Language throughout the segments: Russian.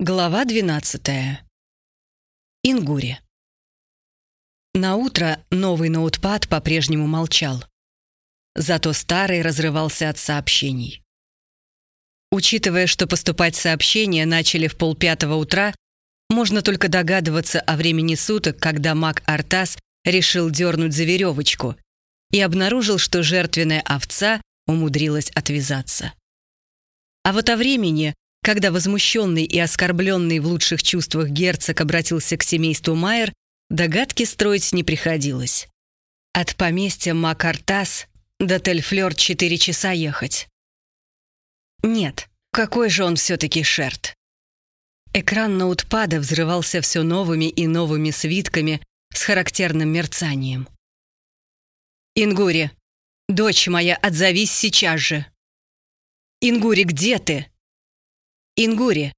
Глава 12. Ингури. На утро новый ноутпад по-прежнему молчал. Зато старый разрывался от сообщений. Учитывая, что поступать сообщения начали в полпятого утра, можно только догадываться о времени суток, когда маг Артас решил дернуть за веревочку и обнаружил, что жертвенная овца умудрилась отвязаться. А вот о времени, когда возмущенный и оскорбленный в лучших чувствах герцог обратился к семейству Майер, догадки строить не приходилось. От поместья Макартас до Тельфлёр четыре часа ехать. Нет, какой же он все-таки шерт. Экран ноутпада взрывался все новыми и новыми свитками с характерным мерцанием. «Ингури, дочь моя, отзовись сейчас же!» «Ингури, где ты?» Ингури,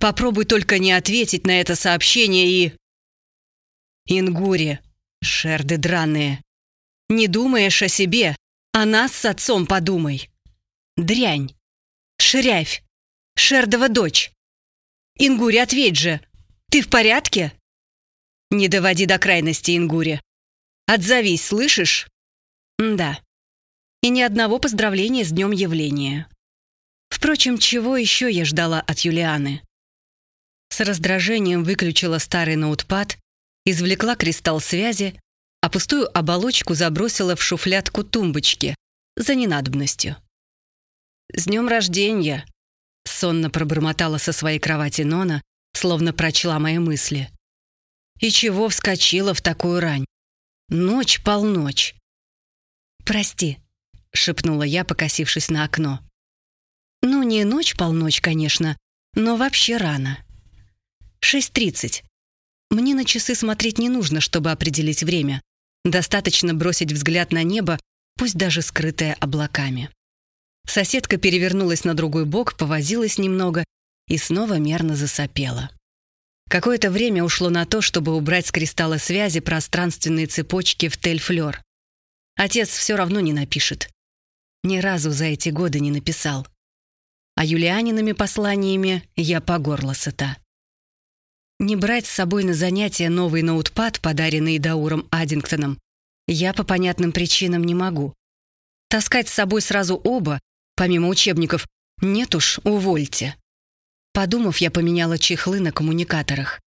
попробуй только не ответить на это сообщение и... Ингури, шерды драные, не думаешь о себе, о нас с отцом подумай. Дрянь, шрявь, шердова дочь. Ингури, ответь же, ты в порядке? Не доводи до крайности, Ингури. Отзовись, слышишь? Да. И ни одного поздравления с днем явления. Впрочем, чего еще я ждала от Юлианы? С раздражением выключила старый ноутпад, извлекла кристалл связи, а пустую оболочку забросила в шуфлядку тумбочки за ненадобностью. «С днем рождения!» — сонно пробормотала со своей кровати Нона, словно прочла мои мысли. «И чего вскочила в такую рань? Ночь-полночь!» «Прости», — шепнула я, покосившись на окно. Ну, не ночь-полночь, конечно, но вообще рано. 6.30. Мне на часы смотреть не нужно, чтобы определить время. Достаточно бросить взгляд на небо, пусть даже скрытое облаками. Соседка перевернулась на другой бок, повозилась немного и снова мерно засопела. Какое-то время ушло на то, чтобы убрать с кристалла связи пространственные цепочки в Тельфлёр. Отец все равно не напишет. Ни разу за эти годы не написал а Юлианиными посланиями я по горло сыта. Не брать с собой на занятия новый ноутпад, подаренный Дауром Аддингтоном, я по понятным причинам не могу. Таскать с собой сразу оба, помимо учебников, нет уж, увольте. Подумав, я поменяла чехлы на коммуникаторах.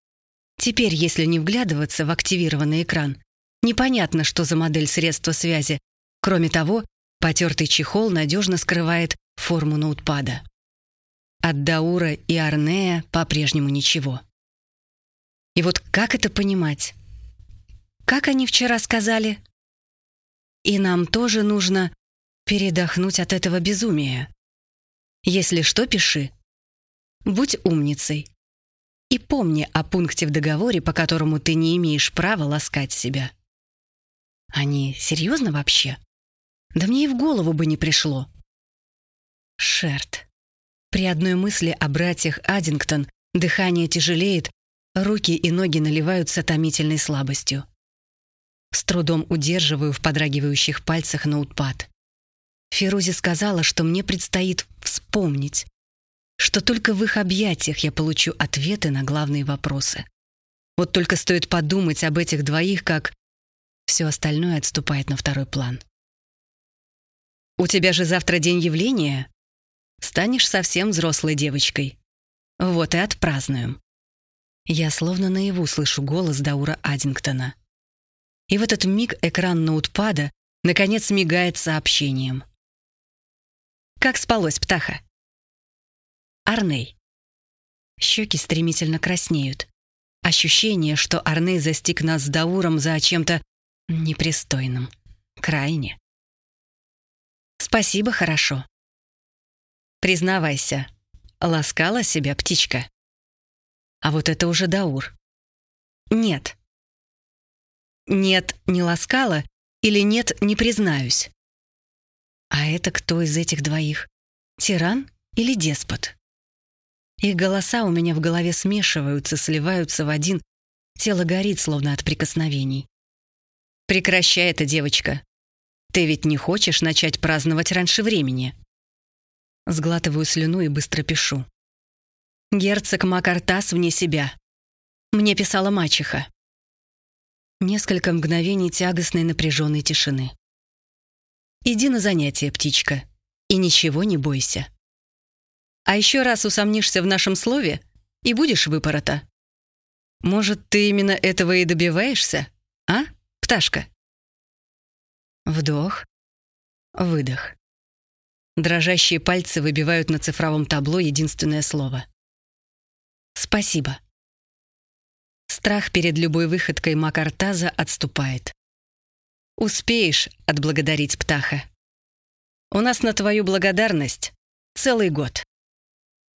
Теперь, если не вглядываться в активированный экран, непонятно, что за модель средства связи. Кроме того, потертый чехол надежно скрывает форму ноутпада. От Даура и Арнея по-прежнему ничего. И вот как это понимать? Как они вчера сказали? И нам тоже нужно передохнуть от этого безумия. Если что, пиши. Будь умницей. И помни о пункте в договоре, по которому ты не имеешь права ласкать себя. Они серьезно вообще? Да мне и в голову бы не пришло. Шерт. При одной мысли о братьях Аддингтон дыхание тяжелеет, руки и ноги наливаются томительной слабостью. С трудом удерживаю в подрагивающих пальцах ноутпад. Фирузи сказала, что мне предстоит вспомнить, что только в их объятиях я получу ответы на главные вопросы. Вот только стоит подумать об этих двоих, как все остальное отступает на второй план. «У тебя же завтра день явления?» Станешь совсем взрослой девочкой. Вот и отпразднуем. Я словно наяву слышу голос Даура Аддингтона. И в этот миг экран ноутпада наконец мигает сообщением. «Как спалось, птаха?» Арней. Щеки стремительно краснеют. Ощущение, что Арней застиг нас с Дауром за чем-то непристойным. Крайне. «Спасибо, хорошо», Признавайся, ласкала себя птичка? А вот это уже Даур. Нет. Нет, не ласкала, или нет, не признаюсь. А это кто из этих двоих? Тиран или деспот? Их голоса у меня в голове смешиваются, сливаются в один. Тело горит, словно от прикосновений. Прекращай это, девочка. Ты ведь не хочешь начать праздновать раньше времени? Сглатываю слюну и быстро пишу. Герцог Макартас вне себя. Мне писала мачеха. Несколько мгновений тягостной напряженной тишины. Иди на занятия, птичка, и ничего не бойся. А еще раз усомнишься в нашем слове, и будешь выпорота. Может, ты именно этого и добиваешься, а, пташка? Вдох, выдох. Дрожащие пальцы выбивают на цифровом табло единственное слово. Спасибо. Страх перед любой выходкой Макартаза отступает. Успеешь отблагодарить птаха. У нас на твою благодарность целый год.